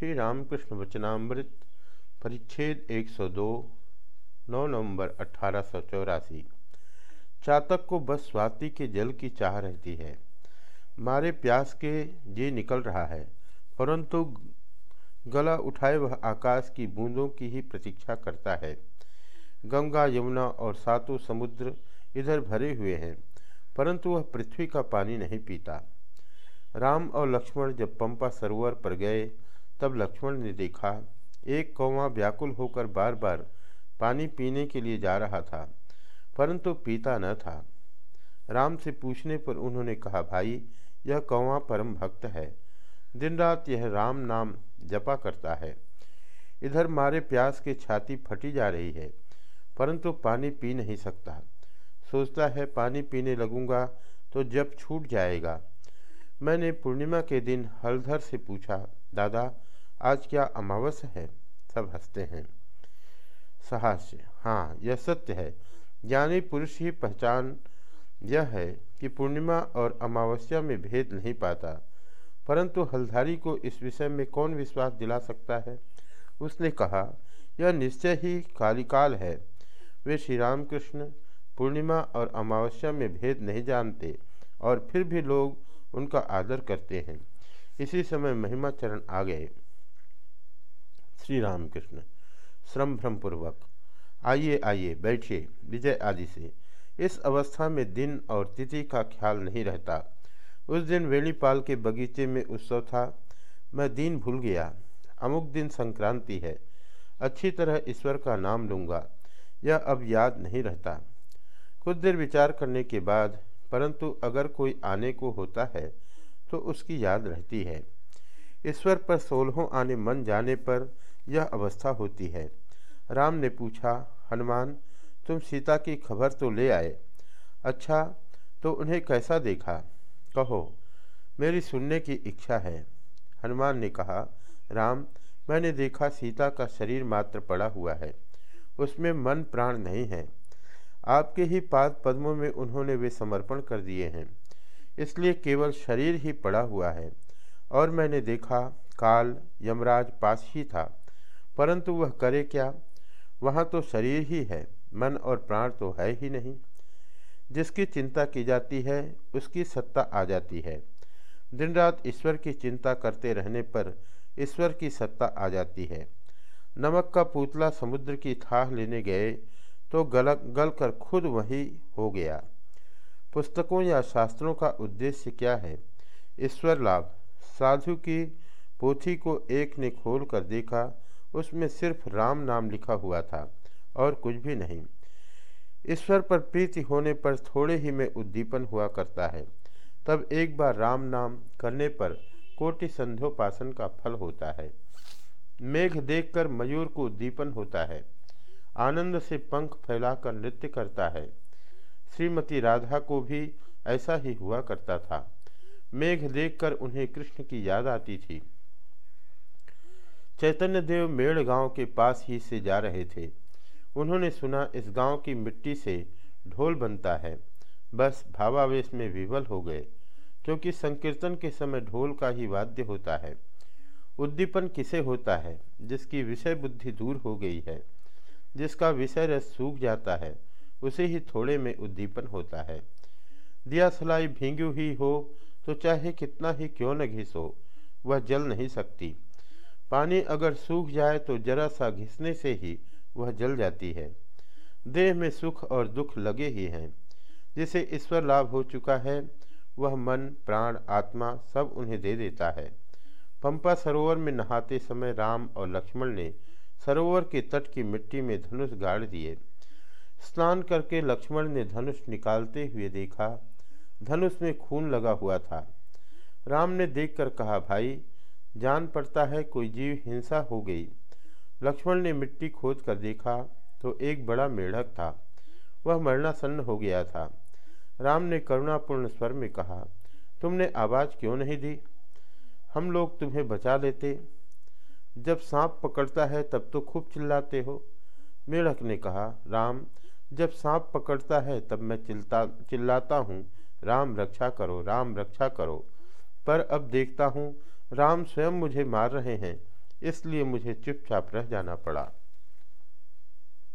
श्री रामकृष्ण वचनामृत, परिच्छेद 102 9 नवंबर अठारह सौ चौरासी। चातक को बस स्वाति के जल की चाह रहती है। मारे प्यास के जी निकल रहा है, परंतु गला उठाए वह आकाश की बूंदों की ही प्रतीक्षा करता है। गंगा, यमुना और सातों समुद्र इधर भरे हुए हैं, परंतु वह पृथ्वी का पानी नहीं पीता। राम और लक्ष्मण जब पंपा सरोवर पर गए तब लक्ष्मण ने देखा, एक कौवा व्याकुल होकर बार बार पानी पीने के लिए जा रहा था, परंतु पीता न था। राम से पूछने पर उन्होंने कहा, भाई, यह कौवा परम भक्त है। दिन रात यह राम नाम जपा करता है। इधर मारे प्यास की छाती फटी जा रही है, परंतु पानी पी नहीं सकता। सोचता है, पानी पीने लगूँगा तो जब छूट जाएगा। मैंने पूर्णिमा के दिन हलधर से पूछा, दादा आज क्या अमावस है? सब हँसते हैं। साहस्य। हाँ यह सत्य है। ज्ञानी पुरुष ही पहचान यह है कि पूर्णिमा और अमावस्या में भेद नहीं पाता। परंतु हल्धारी को इस विषय में कौन विश्वास दिला सकता है? उसने कहा, यह निश्चय ही कालिकाल है। वे श्री रामकृष्ण पूर्णिमा और अमावस्या में भेद नहीं जानते और फिर भी लोग उनका आदर करते हैं। इसी समय महिमा चरण आ गए। श्री राम कृष्ण श्रम भ्रम पूर्वक आइए आइए, बैठिए। विजय आदि से। इस अवस्था में दिन और तिथि का ख्याल नहीं रहता। उस दिन वेणीपाल के बगीचे में उत्सव था। मैं दिन भूल गया। अमुक दिन संक्रांति है। अच्छी तरह ईश्वर का नाम लूँगा। यह अब याद नहीं रहता। कुछ देर विचार करने के बाद, परंतु अगर कोई आने को होता है तो उसकी याद रहती है। ईश्वर पर सोलहों आने मन जाने पर यह अवस्था होती है। राम ने पूछा, हनुमान, तुम सीता की खबर तो ले आए। अच्छा तो उन्हें कैसा देखा? कहो, मेरी सुनने की इच्छा है। हनुमान ने कहा, राम, मैंने देखा सीता का शरीर मात्र पड़ा हुआ है। उसमें मन प्राण नहीं है। आपके ही पाद पद्मों में उन्होंने वे समर्पण कर दिए हैं। इसलिए केवल शरीर ही पड़ा हुआ है। और मैंने देखा, काल, यमराज पास ही था। परंतु वह करे क्या? वहाँ तो शरीर ही है, मन और प्राण तो है ही नहीं। जिसकी चिंता की जाती है, उसकी सत्ता आ जाती है। दिन रात ईश्वर की चिंता करते रहने पर ईश्वर की सत्ता आ जाती है। नमक का पुतला समुद्र की थाह लेने गए तो गल गल कर खुद वही हो गया। पुस्तकों या शास्त्रों का उद्देश्य क्या है? ईश्वर लाभ। साधु की पोथी को एक ने खोल कर देखा उसमें सिर्फ़ राम नाम लिखा हुआ था और कुछ भी नहीं। ईश्वर पर प्रीति होने पर थोड़े ही में उद्दीपन हुआ करता है। तब एक बार राम नाम करने पर कोटि संध्योपासन का फल होता है। मेघ देखकर मयूर को उद्दीपन होता है। आनंद से पंख फैलाकर नृत्य करता है। श्रीमती राधा को भी ऐसा ही हुआ करता था। मेघ देखकर उन्हें कृष्ण की याद आती थी। चैतन्य देव मेड़ गाँव के पास ही से जा रहे थे। उन्होंने सुना, इस गाँव की मिट्टी से ढोल बनता है। बस भावावेश में विवल हो गए, क्योंकि संकीर्तन के समय ढोल का ही वाद्य होता है। उद्दीपन किसे होता है, जिसकी विषय बुद्धि दूर हो गई है, जिसका विषय रस सूख जाता है, उसे ही थोड़े में उद्दीपन होता है। दिया सलाई भींगी ही हो तो चाहे कितना ही क्यों न घिसो वह जल नहीं सकती। पानी अगर सूख जाए तो जरा सा घिसने से ही वह जल जाती है। देह में सुख और दुख लगे ही हैं। जिसे ईश्वर लाभ हो चुका है, वह मन, प्राण, आत्मा सब उन्हें दे देता है। पंपा सरोवर में नहाते समय राम और लक्ष्मण ने सरोवर के तट की मिट्टी में धनुष गाड़ दिए। स्नान करके लक्ष्मण ने धनुष निकालते हुए देखा। धनुष में खून लगा हुआ था। राम ने देखकर कहा, भाई जान पड़ता है कोई जीव हिंसा हो गई। लक्ष्मण ने मिट्टी खोद कर देखा तो एक बड़ा मेढक था। वह मरणासन्न हो गया था। राम ने करुणापूर्ण स्वर में कहा, तुमने आवाज़ क्यों नहीं दी? हम लोग तुम्हें बचा लेते। जब सांप पकड़ता है तब तो खूब चिल्लाते हो। मेढक ने कहा, राम, जब सांप पकड़ता है तब मैं चिल्ता, चिल्लाता हूँ। राम, रक्षा करो, राम, रक्षा करो। पर अब देखता हूँ राम स्वयं मुझे मार रहे हैं इसलिए मुझे चुपचाप रह जाना पड़ा।